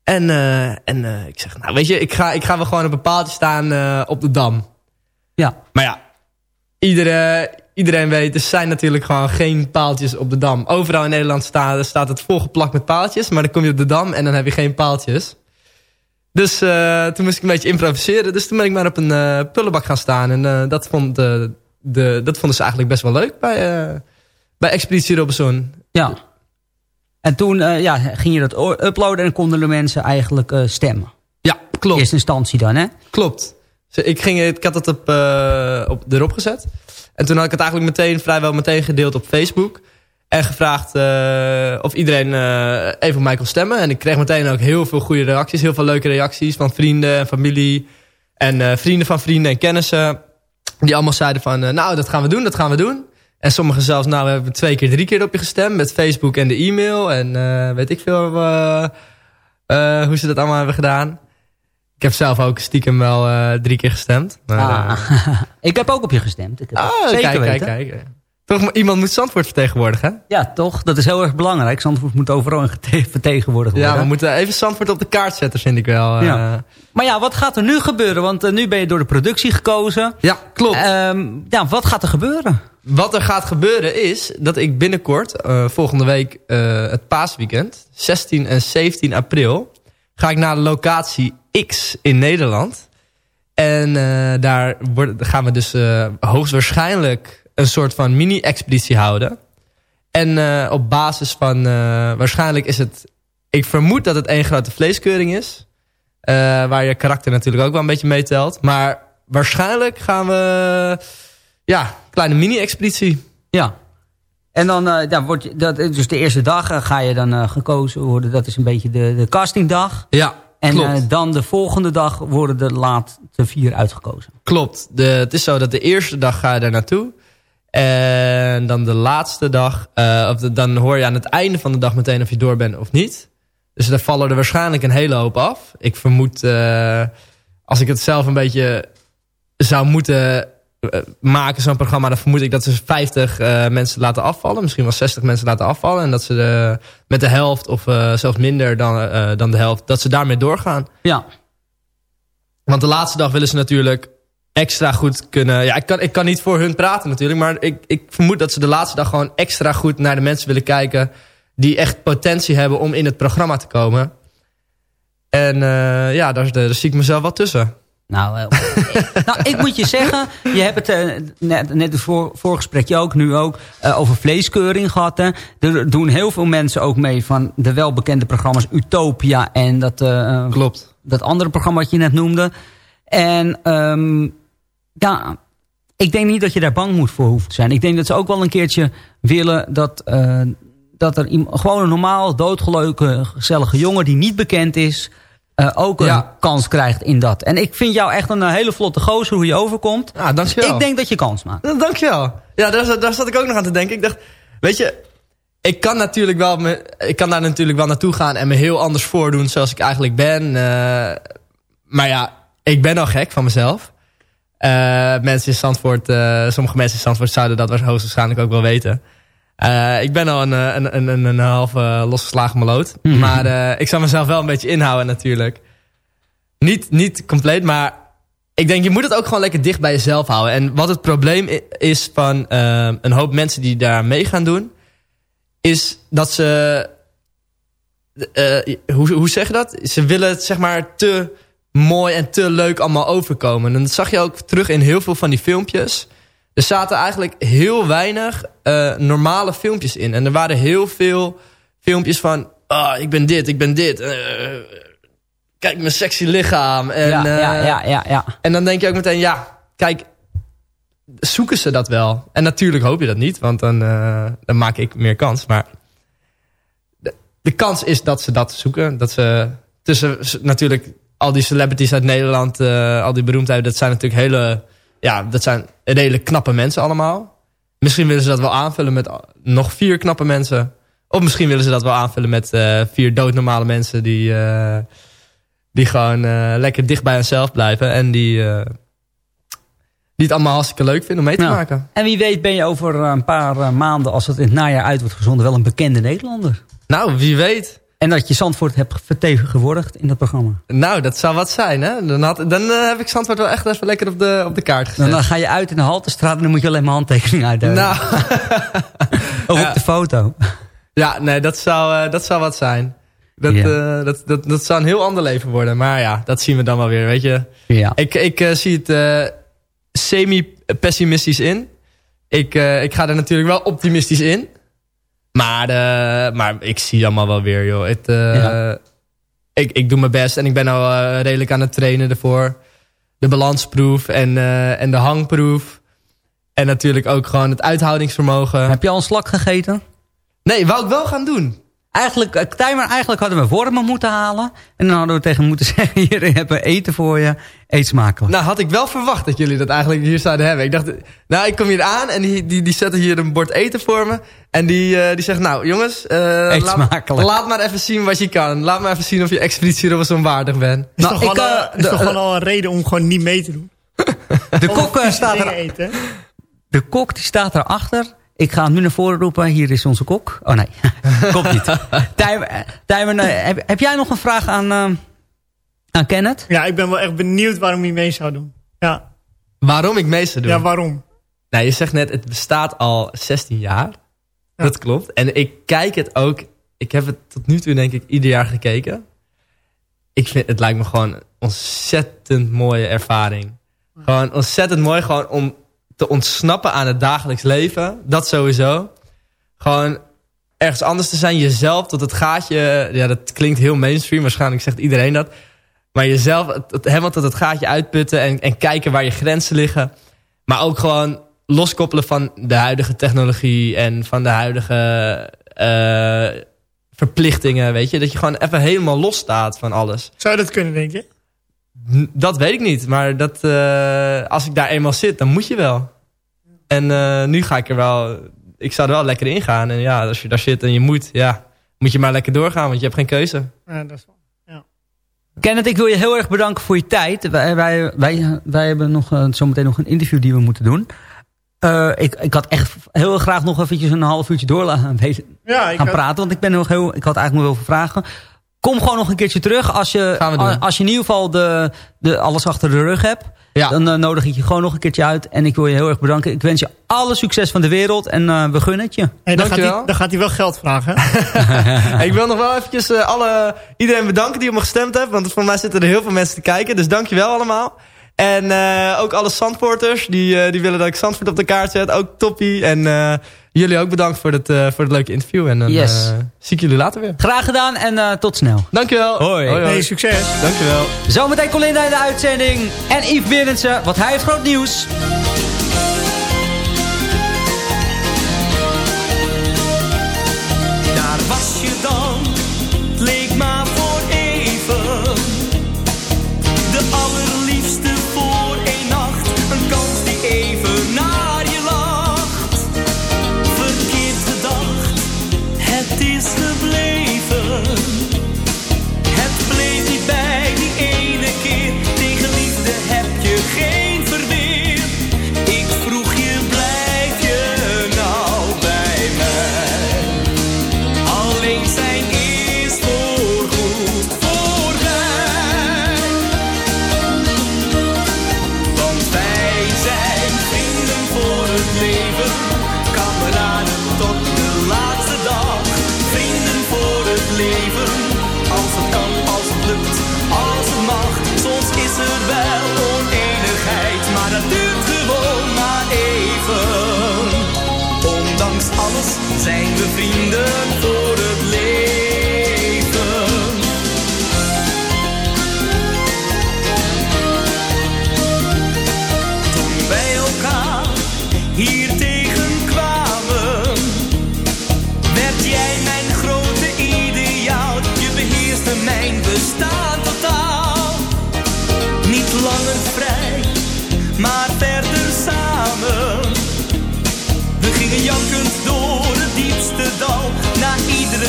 S12: En, eh, en ik zeg, nou weet je, ik ga, ik ga wel gewoon op een paaltje staan op de Dam.
S5: Ja.
S12: Maar ja, iedere, iedereen weet, er zijn natuurlijk gewoon geen paaltjes op de Dam. Overal in Nederland staat, staat het volgeplakt met paaltjes. Maar dan kom je op de Dam en dan heb je geen paaltjes. Dus eh, toen moest ik een beetje improviseren. Dus toen ben ik maar op een pullenbak gaan staan. En eh, dat, vond, de, de, dat vonden ze eigenlijk best wel leuk bij, eh, bij Expeditie Robinson.
S5: Ja. En toen eh, ja, ging je dat uploaden en konden de mensen eigenlijk eh, stemmen.
S12: Ja, klopt.
S5: Eerste instantie dan, hè?
S12: Klopt. Dus ik, ging, ik had het op, op, erop gezet. En toen had ik het eigenlijk meteen, vrijwel meteen gedeeld op Facebook. En gevraagd of iedereen even op mij kon stemmen. En ik kreeg meteen ook heel veel goede reacties. Heel veel leuke reacties van vrienden en familie. En vrienden van vrienden en kennissen. Die allemaal zeiden van, eh, nou dat gaan we doen, dat gaan we doen. En sommigen zelfs, nou we hebben twee keer, drie keer op je gestemd. Met Facebook en de e-mail. En eh, weet ik veel eh, hoe ze dat allemaal hebben gedaan. Ik heb zelf ook stiekem wel drie keer gestemd. Maar,
S5: Ah. ik heb ook op je gestemd. Ik heb
S12: ah,
S5: zeker
S12: kijk,
S5: weten.
S12: kijk, kijk. Toch, iemand moet Zandvoort vertegenwoordigen, hè?
S5: Ja, toch? Dat is heel erg belangrijk. Zandvoort moet overal vertegenwoordigd worden.
S12: Ja, we moeten even Zandvoort op de kaart zetten, vind ik wel. eh.
S5: Maar ja, wat gaat er nu gebeuren? Want eh, nu ben je door de productie gekozen.
S12: Ja, klopt.
S5: Ehm, ja, wat gaat er gebeuren?
S12: Wat er gaat gebeuren is dat ik binnenkort, eh, volgende week het paasweekend, 16 en 17 april, ga ik naar de locatie X in Nederland. En daar worden- gaan we dus hoogstwaarschijnlijk een soort van mini-expeditie houden. En eh, op basis van, eh, waarschijnlijk is het, ik vermoed dat het één grote vleeskeuring is. Eh, waar je karakter natuurlijk ook wel een beetje meetelt. Maar waarschijnlijk gaan we, ja, kleine mini-expeditie.
S5: Ja. En dan ja, wordt je- dat, dus de eerste dag ga je dan gekozen worden. Dat is een beetje de, de castingdag.
S12: Ja,
S5: En
S12: klopt.
S5: dan de volgende dag worden de laatste vier uitgekozen.
S12: Klopt. De, het is zo dat de eerste dag ga je daar naartoe. En dan de laatste dag, eh, of de- dan hoor je aan het einde van de dag meteen of je door bent of niet. Dus daar vallen er waarschijnlijk een hele hoop af. Ik vermoed, eh, als ik het zelf een beetje zou moeten eh, maken, zo'n programma, dan vermoed ik dat ze 50 eh, mensen laten afvallen. Misschien wel 60 mensen laten afvallen. En dat ze de, met de helft of zelfs minder dan, dan de helft, dat ze daarmee doorgaan.
S5: Ja.
S12: Want de laatste dag willen ze natuurlijk extra goed kunnen... Ja, ik kan, ik kan niet voor hun praten natuurlijk. Maar ik, ik vermoed dat ze de laatste dag gewoon extra goed naar de mensen willen kijken... die echt potentie hebben om in het programma te komen. En eh, ja, daar, daar zie ik mezelf wel tussen.
S5: Nou, eh, nou, ik moet je zeggen, je hebt het eh, net, net het voor, voorgesprekje ook, nu ook, eh, over vleeskeuring gehad. Hè. Er doen heel veel mensen ook mee van de welbekende programma's Utopia en dat, eh,
S12: Klopt.
S5: dat andere programma wat je net noemde. En ehm, ja, ik denk niet dat je daar bang moet voor hoeft te zijn. Ik denk dat ze ook wel een keertje willen dat, eh, dat er gewoon een normaal, doodgeleuke, gezellige jongen die niet bekend is... eh, ook een
S12: Ja.
S5: kans krijgt in dat. En ik vind jou echt een eh, hele vlotte gozer hoe je overkomt.
S12: Ja, dankjewel.
S5: Ik denk dat je kans maakt.
S12: Ja, Dankjewel. Ja, daar, zat- daar zat ik ook nog aan te denken. Ik dacht, weet je, ik kan, natuurlijk wel me, ik kan daar natuurlijk wel naartoe gaan en me heel anders voordoen zoals ik eigenlijk ben. eh, maar ja, ik ben al gek van mezelf. Eh, mensen in Zandvoort, eh, sommige mensen in Zandvoort zouden dat hoogstwaarschijnlijk ook wel weten. Eh, ik ben al een, een, een, een, eh, losgeslagen maloot. Maar eh, ik zou mezelf wel een beetje inhouden natuurlijk. Niet, niet compleet, maar ik denk, je moet het ook gewoon lekker dicht bij jezelf houden. En wat het probleem is van een hoop mensen die daar mee gaan doen... is dat ze... eh, hoe, hoe zeg je dat? Ze willen het zeg maar te mooi en te leuk allemaal overkomen. En dat zag je ook terug in heel veel van die filmpjes. Er zaten eigenlijk heel weinig eh, normale filmpjes in. En er waren heel veel filmpjes van... Ah, ik ben dit, ik ben dit. eh, kijk mijn sexy lichaam. En,
S5: ja, ja,
S12: eh,
S5: ja, ja, ja.
S12: en dan denk je ook meteen, ja, kijk, zoeken ze dat wel? En natuurlijk hoop je dat niet, want dan, dan maak ik meer kans. Maar de, de kans is dat ze dat zoeken. Dat ze tussen natuurlijk al die celebrities uit Nederland, eh, al die beroemdheden, dat zijn natuurlijk hele, ja, dat zijn redelijk knappe mensen allemaal. Misschien willen ze dat wel aanvullen met nog vier knappe mensen. Of misschien willen ze dat wel aanvullen met eh, vier doodnormale mensen die, eh, die gewoon lekker dicht bij hunzelf blijven. En die, die het allemaal hartstikke leuk vinden om mee te
S5: Nou,
S12: maken.
S5: En wie weet ben je over een paar maanden, als het in het najaar uit wordt gezonden, wel een bekende Nederlander.
S12: Nou, wie weet.
S5: En dat je Zandvoort hebt vertegenwoordigd in dat programma.
S12: Nou, dat zou wat zijn, hè? Dan, had, dan eh, heb ik Zandvoort wel echt even lekker op de, op de kaart gezet.
S5: Dan, dan ga je uit in de Haltestraat en dan moet je alleen maar handtekeningen uitdelen.
S12: nou,
S5: of
S12: ja.
S5: op de foto.
S12: ja, nee, dat zou, eh, dat zou wat zijn. Dat,
S5: Ja.
S12: eh, dat, dat, dat zou een heel ander leven worden. Maar ja, dat zien we dan wel weer, weet je.
S5: Ja.
S12: Ik, ik zie het semi-pessimistisch in. Ik, ik ga er natuurlijk wel optimistisch in. Maar, eh, maar ik zie allemaal wel weer, joh. Het, eh,
S5: Ja.
S12: ik, ik doe mijn best en ik ben al eh, redelijk aan het trainen ervoor. De balansproef en, en de hangproef. En natuurlijk ook gewoon het uithoudingsvermogen.
S5: Heb je al een slak gegeten?
S12: Nee, wou ik wel gaan doen.
S5: Eigenlijk, eh, Tijmer, eigenlijk hadden we wormen moeten halen. En dan hadden we tegen hem moeten zeggen, hier hebben we eten voor je. Eet smakelijk.
S12: Nou, had ik wel verwacht dat jullie dat eigenlijk hier zouden hebben. Ik dacht, nou, ik kom hier aan en die, die, die zetten hier een bord eten voor me. En die, eh, die zegt, nou, jongens, eh,
S5: Eet
S12: laat,
S5: smakelijk.
S12: laat maar even zien wat je kan. Laat maar even zien of je expeditie Robinson waardig bent.
S8: Is
S5: Nou,
S8: toch,
S5: ik,
S8: gewoon,
S5: eh,
S8: al- is toch gewoon al een reden om gewoon niet mee te doen?
S5: de kok staat er,
S8: eten.
S5: de kok die staat erachter. Ik ga hem nu naar voren roepen. Hier is onze kok. Oh nee, komt niet. Tijmer, eh, heb, heb jij nog een vraag aan, eh, aan Kenneth?
S8: Ja, ik ben wel echt benieuwd waarom hij mee zou doen. Ja,
S12: Waarom ik mee zou doen?
S8: ja waarom?
S12: Nou, je zegt net, het bestaat al 16 jaar.
S8: Ja.
S12: Dat klopt. En ik kijk het ook... Ik heb het tot nu toe denk ik ieder jaar gekeken. Ik vind, het lijkt me gewoon een ontzettend mooie ervaring. Gewoon ontzettend mooi gewoon om te ontsnappen aan het dagelijks leven. Dat sowieso. Gewoon ergens anders te zijn. Jezelf tot het gaatje... Ja, dat klinkt heel mainstream. Waarschijnlijk zegt iedereen dat. Maar jezelf het, helemaal tot het gaatje uitputten. En, en kijken waar je grenzen liggen. Maar ook gewoon loskoppelen van de huidige technologie. En van de huidige eh, verplichtingen. Weet je? Dat je gewoon even helemaal los staat van alles.
S8: Zou je dat kunnen, denk je?
S12: Dat weet ik niet. Maar dat, eh, als ik daar eenmaal zit, dan moet je wel. En eh, nu ga ik er wel... Ik zou er wel lekker in gaan. En ja, als je daar zit en je moet, ja, moet je maar lekker doorgaan. Want je hebt geen keuze.
S8: Ja, dat is wel.
S5: Kenneth, ik wil je heel erg bedanken voor je tijd. Wij, wij, wij, wij hebben nog, eh, zometeen nog een interview die we moeten doen. Eh, ik, ik had echt heel graag nog eventjes een half uurtje door laten
S8: Ja,
S5: gaan
S8: had-
S5: praten. Want ik, ben nog heel, ik had eigenlijk nog heel veel vragen. Kom gewoon nog een keertje terug. Als je,
S12: Gaan we doen.
S5: als je in ieder geval de, de, alles achter de rug hebt.
S12: Ja.
S5: Dan eh, nodig ik je gewoon nog een keertje uit. En ik wil je heel erg bedanken. Ik wens je alle succes van de wereld. En eh, we gunnen het je.
S8: Hey, dan, gaat hij, dan gaat hij wel geld vragen.
S12: ik wil nog wel eventjes eh, alle, iedereen bedanken die op me gestemd heeft. Want voor mij zitten er heel veel mensen te kijken. Dus dankjewel allemaal. En eh, ook alle Zandvoorters die, eh, die willen dat ik Zandvoort op de kaart zet. Ook toppie. En eh, jullie ook bedankt voor het, eh, voor het leuke interview. En dan
S5: Yes.
S12: eh, zie ik jullie later weer.
S5: Graag gedaan en eh, tot snel.
S12: Dankjewel.
S5: Hoi.
S12: hoi, hoi.
S8: Nee, succes.
S12: Dankjewel.
S5: Zometeen Colinda in de uitzending. En Yves Berendsen, want hij heeft groot nieuws.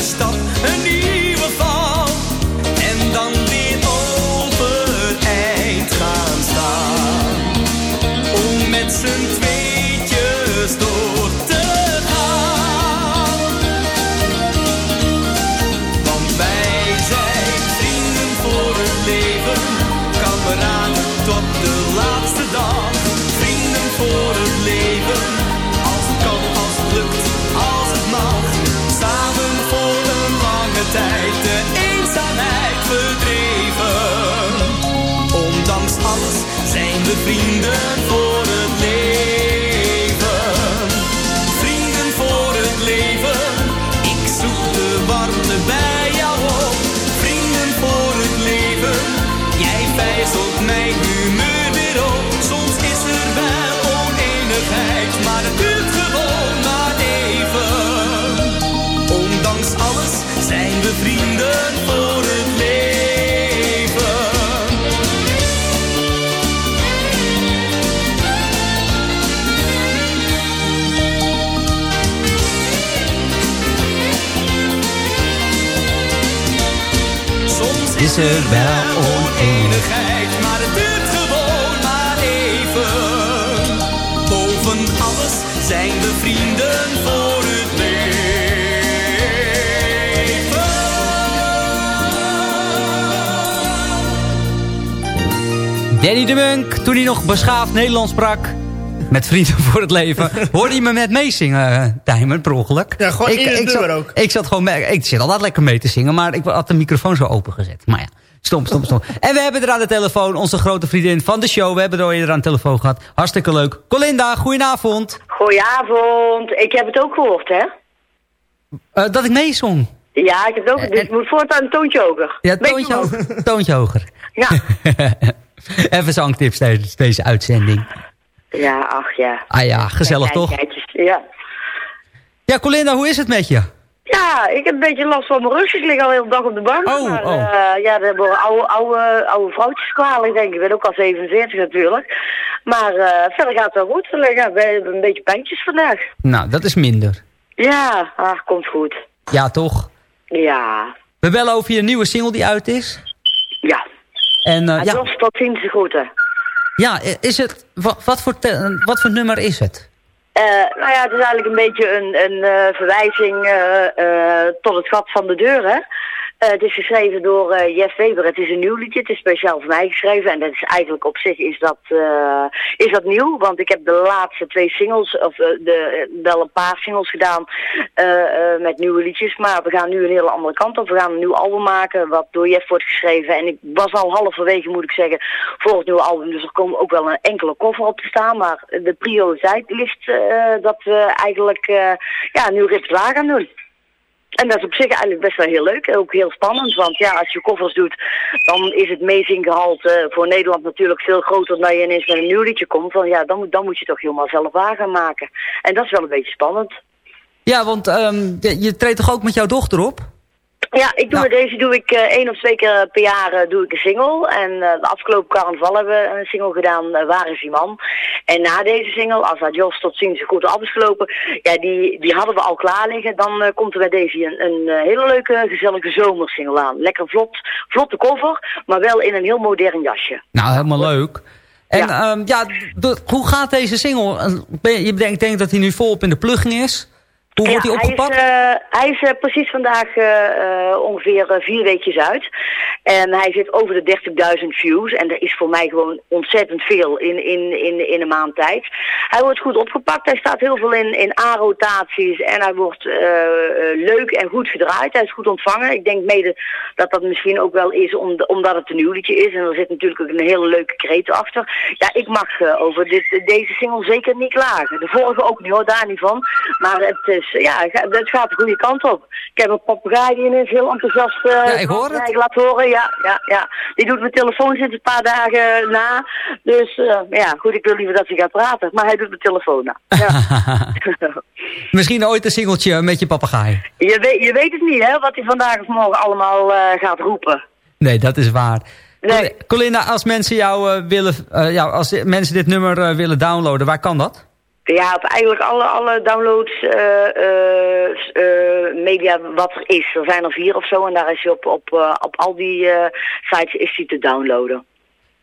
S13: Iedere
S5: beschaafd Nederlands sprak... met Vrienden voor het Leven... hoorde hij me met meezingen, uh, Tijmen, per ongeluk.
S8: Ja, gewoon in het
S5: ik,
S8: nummer
S5: zat,
S8: ook.
S5: Ik zat gewoon mee, ik zit altijd lekker mee te zingen... maar ik had de microfoon zo opengezet. Maar ja, stom, stom, stom. en we hebben er aan de telefoon onze grote vriendin van de show... we hebben er al eerder aan de telefoon gehad. Hartstikke leuk. Colinda, goedenavond.
S14: Goedenavond. Ik heb het ook gehoord, hè?
S5: Uh, dat ik meezong.
S14: Ja, ik heb het ook. Dus het moet voortaan een toontje hoger.
S5: Ja, toontje hoger. Toontje hoger.
S14: Ja.
S5: Even zangtips tijdens deze uitzending.
S14: Ja, ach ja.
S5: Ah ja, gezellig
S14: Ja,
S5: toch?
S14: Ja.
S5: Ja, Colinda, hoe is het met je?
S14: Ja, ik heb een beetje last van mijn rug. Ik lig al de hele dag op de bank.
S5: Oh,
S14: maar,
S5: oh.
S14: eh, ja, dat hebben oude, oude, oude vrouwtjes kwalijk, denk ik. Ik ben ook al 47 natuurlijk. Maar eh, verder gaat het wel goed. We hebben een beetje pijntjes vandaag.
S5: Nou, dat is minder.
S14: Ja, ach, komt goed.
S5: Ja, toch?
S14: Ja.
S5: We bellen over je nieuwe single die uit is.
S14: Ja.
S5: En uh, ja,
S14: Jos, tot ziens groeten.
S5: ja, is het, wat, wat, voor te- wat voor nummer is het?
S14: Eh, nou ja, het is eigenlijk een beetje een, een eh, verwijzing tot het gat van de deur, hè. Eh, het is geschreven door eh, Jeff Weber. Het is een nieuw liedje. Het is speciaal voor mij geschreven. En dat is eigenlijk op zich is dat, eh, is dat nieuw. Want ik heb de laatste twee singles, of de, wel een paar singles gedaan met nieuwe liedjes. Maar we gaan nu een hele andere kant op. We gaan een nieuw album maken wat door Jeff wordt geschreven. En ik was al halverwege, moet ik zeggen, voor het nieuwe album. Dus er komt ook wel een enkele cover op te staan. Maar de prioriteit ligt dat we eigenlijk ja, nieuw repertoire gaan doen. En dat is op zich eigenlijk best wel heel leuk. Ook heel spannend. Want ja, als je koffers doet, dan is het meezinggehalte voor Nederland natuurlijk veel groter dan je ineens met een nieuw liedje komt. Want ja, dan, moet- dan moet je toch helemaal zelf waar gaan maken. En dat is wel een beetje spannend.
S5: Ja, want je, je treedt toch ook met jouw dochter op?
S14: Ja, ik doe met deze doe ik eh, één of twee keer per jaar eh, doe ik een single. En eh, de afgelopen carnaval hebben we een single gedaan, eh, Waar is die man? En na deze single, als Adios tot ziens goed af is gelopen, ja, die, die hadden we al klaar liggen. Dan eh, komt er bij deze een, een eh, hele leuke, gezellige zomersingle aan. Lekker vlot, vlotte cover, maar wel in een heel modern jasje.
S5: Nou, helemaal leuk. En ja, ja de- hoe gaat deze single? Eh, Je denkt, denkt dat hij nu volop in de plugging is. Hoe wordt hij opgepakt?
S14: Hij is, eh, hij is eh, precies vandaag eh, ongeveer vier weekjes uit. En hij zit over de 30.000 views. En dat is voor mij gewoon ontzettend veel in, in, in, in een maand tijd. Hij wordt goed opgepakt. Hij staat heel veel in, in A-rotaties. En hij wordt leuk en goed gedraaid. Hij is goed ontvangen. Ik denk mede dat dat misschien ook wel is om, omdat het een nieuw liedje is. En er zit natuurlijk ook een hele leuke kreet achter. Ja, ik mag over dit, deze single zeker niet klagen. De vorige ook niet hoor, daar niet van. Maar het Dus ja, dat gaat de goede kant op. Ik heb een papegaai die ineens heel enthousiast eh
S5: Ja, ik hoor het.
S14: laat horen. Ja, ja, ja. Die doet mijn telefoon sinds een paar dagen na. Dus eh, ja, goed, ik wil liever dat hij gaat praten. Maar hij doet mijn telefoon na. Ja.
S5: Misschien ooit een singeltje met je papegaai.
S14: je, weet, je weet het niet, hè, wat hij vandaag of morgen allemaal eh, gaat roepen.
S5: Nee, dat is waar.
S14: Nee.
S5: Colinda, als mensen jou willen, ja, als mensen dit nummer willen downloaden, waar kan dat?
S14: Ja, op eigenlijk alle, alle downloads, eh, eh, eh, media wat er is. Er zijn er vier of zo en daar is hij op, op, op al die sites is hij te downloaden.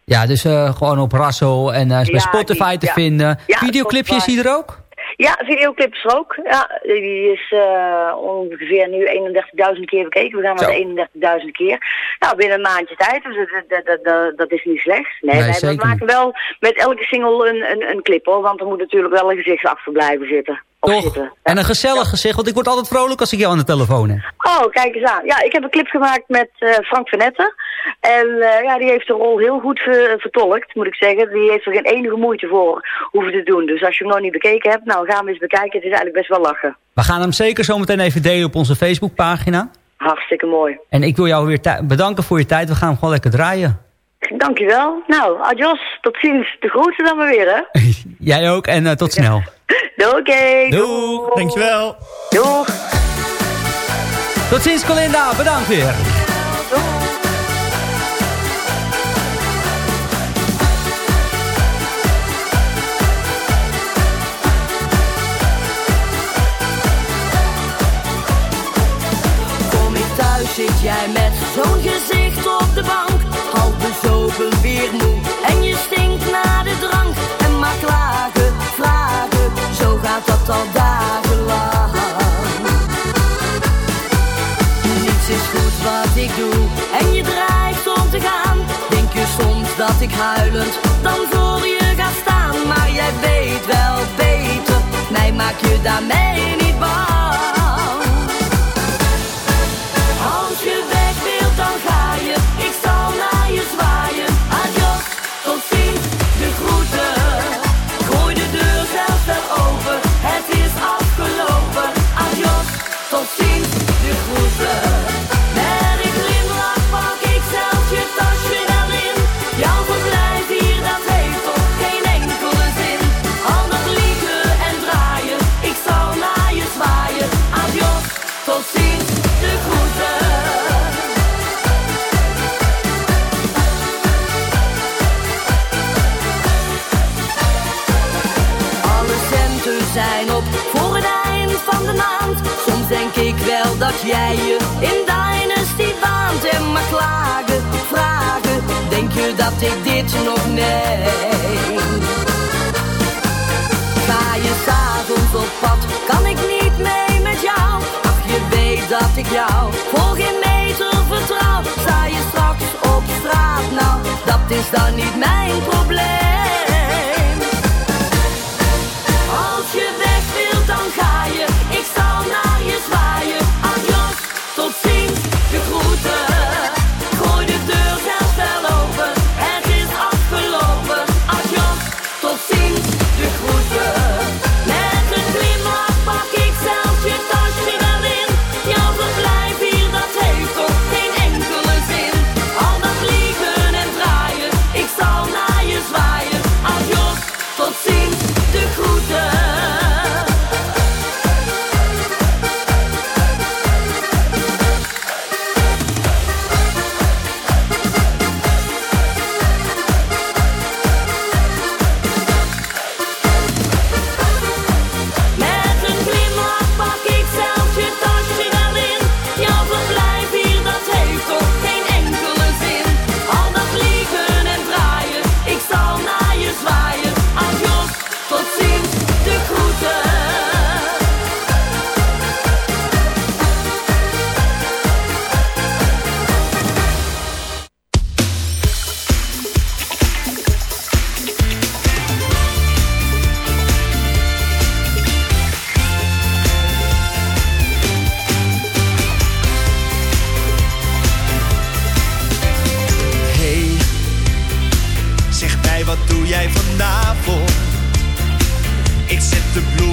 S5: Ja, dus gewoon op Rasso en is bij
S14: Ja,
S5: Spotify
S14: die-
S5: te
S14: ja.
S5: vinden.
S14: Ja,
S5: Videoclipjes
S14: Spotify.
S5: zie je er ook?
S14: Ja, videoclip is er ook. Ja, die is eh, ongeveer nu 31.000 keer bekeken. We gaan naar de 31.000 keer. Nou, binnen een maandje tijd, dus dat, dat, dat, dat, is niet slecht. Nee,
S5: Nee,
S14: wij maken wel met elke single een, een, een clip hoor, want er moet natuurlijk wel een gezicht achter blijven zitten.
S5: Toch? En een gezellig gezicht, want ik word altijd vrolijk als ik jou aan de telefoon heb.
S14: Oh, kijk eens aan. Ja, ik heb een clip gemaakt met eh, Frank Vanette. En eh, ja, die heeft de rol heel goed ver- vertolkt, moet ik zeggen. Die heeft er geen enige moeite voor hoeven te doen. Dus als je hem nog niet bekeken hebt, nou gaan we eens bekijken. Het is eigenlijk best wel lachen.
S5: We gaan hem zeker zo meteen even delen op onze Facebookpagina.
S14: Hartstikke mooi.
S5: En ik wil jou weer bedanken voor je tijd. We gaan hem gewoon lekker draaien.
S14: Dankjewel. Nou, adios. Tot ziens. De groetste dan maar weer, hè?
S5: Jij ook en eh, tot snel.
S14: Oké.
S5: Doeg.
S8: Dankjewel.
S14: Doeg.
S5: Tot ziens Colinda, bedankt weer.
S15: Kom ik thuis zit jij met zo'n gezicht dan voor je ga staan. Maar jij weet wel beter, mij maak je daarmee denk ik wel dat jij je in Dynasty baant. En maar klagen, vragen, denk je dat ik dit nog neem? Ga je s'avonds op pad, kan ik niet mee met jou. Ach, je weet dat ik jou voor geen meter vertrouw. Sta je straks op straat, nou, dat is dan niet mijn probleem.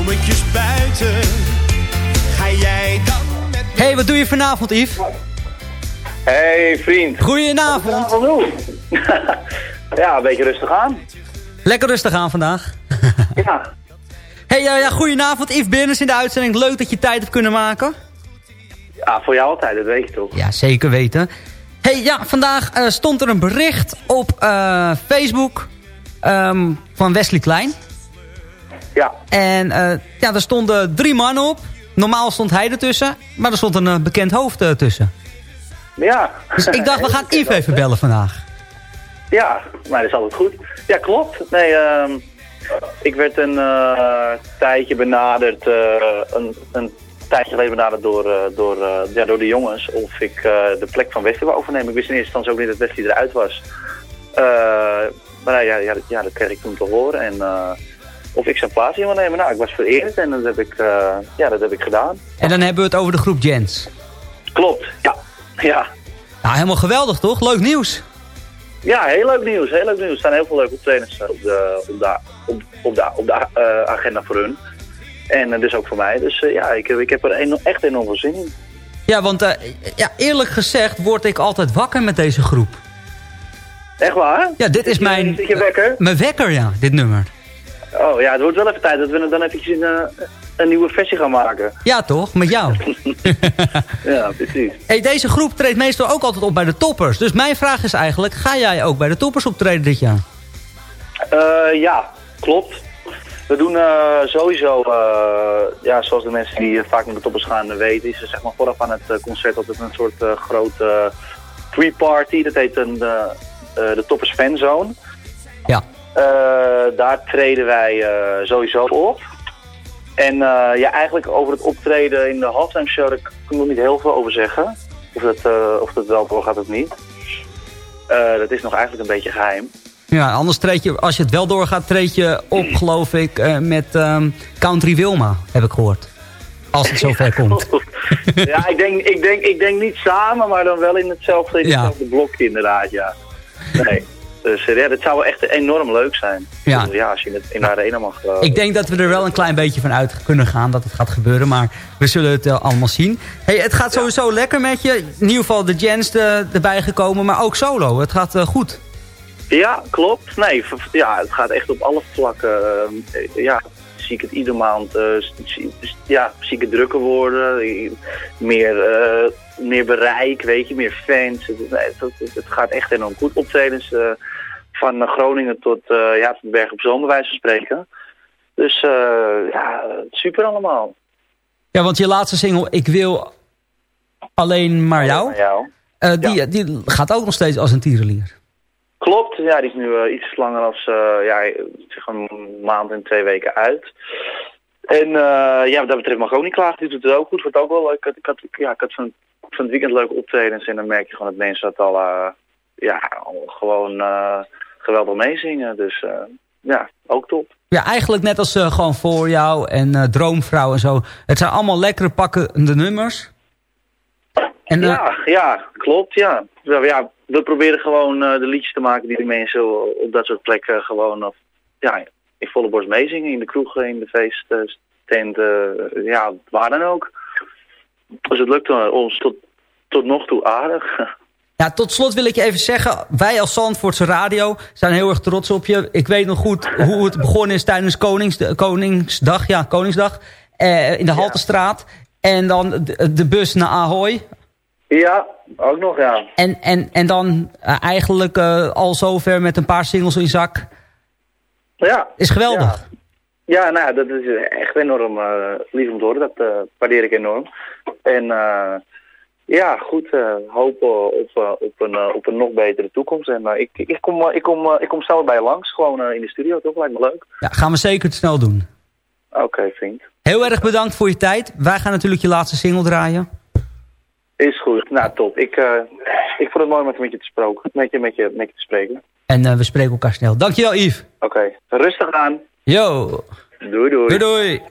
S9: Bloemetjes buiten. jij dan met
S5: hey, wat doe je vanavond, Yves?
S16: Hey vriend.
S5: Goedenavond.
S16: ja, een beetje rustig aan.
S5: Lekker rustig aan vandaag.
S16: ja.
S5: Hey, ja, ja, goedenavond. Yves Binnens in de uitzending. Leuk dat je tijd hebt kunnen maken.
S16: Ja, voor jou altijd, dat weet je toch?
S5: Ja, zeker weten. hey, ja, vandaag eh, stond er een bericht op eh, Facebook ehm, van Wesley Klein.
S16: Ja.
S5: En eh, ja, er stonden drie mannen op. Normaal stond hij ertussen, maar er stond een eh, bekend hoofd eh, tussen.
S16: Ja.
S5: Dus ik dacht, we gaan Yves even bellen vandaag.
S16: Ja, maar dat is altijd goed. Ja, klopt. Nee, ehm, ik werd een tijdje benaderd, een, een tijdje geleden benaderd door, door, ja, door de jongens of ik de plek van Wesley wou overnemen. Ik wist in eerste instantie ook niet dat Wesley eruit was. Maar ja, ja, dat- ja, dat kreeg ik toen te horen. En of ik zijn plaats in wil nemen. Nou, ik was vereerd en dat heb ik, eh, ja, dat heb ik gedaan.
S5: En dan hebben we het over de groep Jens.
S16: Klopt, ja. Ja,
S5: Nou, helemaal geweldig toch? Leuk nieuws.
S16: ja heel leuk nieuws. Heel leuk nieuws. Er staan heel veel leuke optredens eh, op de, op de, op, op de, op de eh, agenda voor hun. En dus ook voor mij. Dus ja, ik, heb- ik heb er echt enorm veel zin in.
S5: Ja, want ja, eerlijk gezegd word ik altijd wakker met deze groep.
S16: Echt waar?
S5: Ja, dit is mijn...
S16: Je wekker?
S5: Mijn wekker, ja, dit nummer.
S16: Oh ja, het wordt wel even tijd dat we dan eventjes een, eh, een nieuwe versie gaan maken.
S5: Ja, toch? Met jou.
S16: Ja, precies.
S5: Hey, deze groep treedt meestal ook altijd op bij de toppers. Dus mijn vraag is eigenlijk, ga jij ook bij de toppers optreden dit jaar?
S16: Eh, ja, klopt. We doen eh, sowieso, ja, zoals de mensen die vaak naar de toppers gaan weten, is er zeg maar vooraf aan het concert altijd een soort grote pre-party. Dat heet een, de Toppers Fanzone.
S5: Ja.
S16: Eh, daar treden wij eh, sowieso op. En eh, ja, eigenlijk over het optreden in de halftime show, daar kan ik nog niet heel veel over zeggen. Of dat, of dat wel doorgaat of niet. Dat is nog eigenlijk een beetje geheim.
S5: Ja, anders treed je, als je het wel doorgaat, treed je op, geloof ik, met ehm, Country Wilma, heb ik gehoord. Als het zover komt.
S16: ja, ik denk, ik, denk, ik denk niet samen, maar dan wel in hetzelfde, in
S5: Ja.
S16: blokje inderdaad, ja. Nee. Dus ja, dat zou echt enorm leuk zijn.
S5: Ja.
S16: Ja als je in, het, in de arena mag... eh,
S5: Ik denk dat we er wel een klein beetje van uit kunnen gaan dat het gaat gebeuren. Maar we zullen het eh, allemaal zien. Hey, het gaat sowieso lekker met je. In ieder geval de Jens eh, erbij gekomen, maar ook solo. Het gaat goed.
S16: Ja, klopt. Nee, ja, het gaat echt op alle vlakken. ja, zie ik het iedere maand. zie, ja, zie ik het drukker worden. Meer, meer bereik, weet je, meer fans. Het, het, gaat echt enorm goed. Optredens eh, van Groningen tot, eh ja, tot Berg op Zoom, bij wijze van spreken. Dus eh, ja, super allemaal.
S5: Ja, want je laatste single, Ik wil alleen maar jou. Die, die gaat ook nog steeds als een tierenlier.
S16: Klopt, ja, die is nu iets langer als ja, zeg een maand en twee weken uit. En eh, ja, wat dat betreft mag ook niet klagen, die doet het ook goed, wordt ook wel leuk. Ik had, ja, ik had van, van het weekend leuke optredens en dan merk je gewoon dat mensen dat al, eh, ja, al gewoon eh, geweldig meezingen. Dus ja, ook top.
S5: Ja, eigenlijk net als gewoon voor jou en Droomvrouw en zo. Het zijn allemaal lekkere pakkende nummers. En,
S16: ja, ja, klopt, ja. Ja, ja, we proberen gewoon de liedjes te maken die de mensen op dat soort plekken gewoon of, ja, in volle borst meezingen. In de kroegen, in de feesttenten, eh, ja, waar dan ook. Dus het lukt eh, ons tot, tot nog toe aardig.
S5: Ja, tot slot wil ik je even zeggen, wij als Zandvoortse Radio zijn heel erg trots op je. Ik weet nog goed hoe het begonnen is tijdens Konings, Koningsdag, ja, Koningsdag, eh, in de Haltestraat. En dan de, de bus naar Ahoy.
S16: Ja, ook nog, ja.
S5: En, en, en dan eh, eigenlijk eh, al zover met een paar singles in zak.
S16: Ja.
S5: Is geweldig.
S16: Ja, nou, ja, dat is echt enorm eh, lief om te horen. Dat eh, waardeer ik enorm. En eh, ja, goed, hopen op, op, een, op een nog betere toekomst. En ik, ik, kom, ik, kom, ik kom snel bij je langs, gewoon in de studio, toch? Lijkt me leuk.
S5: Ja, gaan we zeker snel doen.
S16: Oké, vriend.
S5: Heel erg bedankt voor je tijd. Wij gaan natuurlijk je laatste single draaien.
S16: Is goed. Nou, top. Ik, ik vond het mooi met, met, je, te sproken, met, je, met, je, met je te spreken.
S5: En eh, we spreken elkaar snel. Dankjewel Yves.
S16: Oké, rustig aan.
S5: Yo.
S16: Doei, doei.
S5: Doei doei.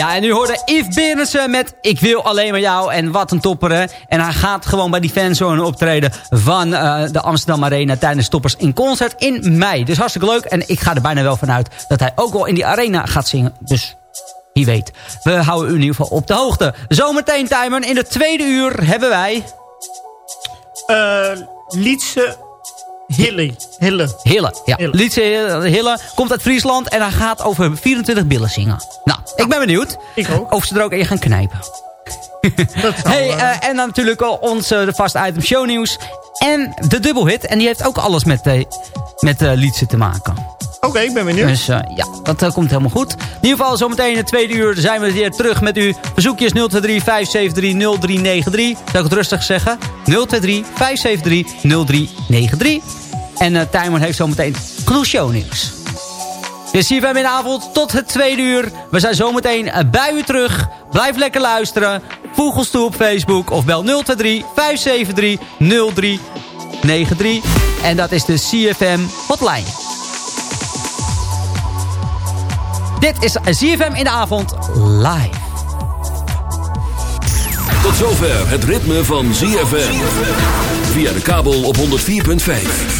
S15: Ja,
S9: en
S5: u hoorde Yves Berensen met Ik wil alleen maar jou. En wat een topper? En hij gaat gewoon bij die fanzone optreden van eh, de Amsterdam Arena... tijdens Toppers in Concert in mei. Dus hartstikke leuk. En ik ga er bijna wel vanuit dat hij ook wel in die arena gaat zingen. Dus wie weet. We houden u in ieder geval op de hoogte. Zometeen, Timer. In de tweede uur hebben wij...
S8: Eh Lietse Hille. Hille.
S5: Hille, ja.
S8: Hille.
S5: Lietse Hille komt uit Friesland en hij gaat over 24 billen zingen. Nou, ik ben benieuwd.
S8: Ik ook.
S5: Of ze er ook in gaan knijpen. Hey,
S8: eh,
S5: eh, en dan natuurlijk al ons eh, de vaste item shownieuws. En de dubbelhit. En die heeft ook alles met, eh met eh Lietse te maken.
S8: Oké, ik ben benieuwd.
S5: Dus eh, ja, dat eh, komt helemaal goed. In ieder geval, zometeen in het tweede uur zijn we weer terug met uw verzoekjes 023 573 0393. Zal ik het rustig zeggen? 023 573 0393. En uh, heeft zometeen genoeg shownieuws. Dus bij mijn avond tot het tweede uur. We zijn zometeen eh, bij u terug. Blijf lekker luisteren. Voeg ons toe op Facebook of bel 023 573 0393. En dat is de CFM hotline. Dit is ZFM in de avond live.
S1: Tot zover het ritme van ZFM. Via de kabel op 104.5.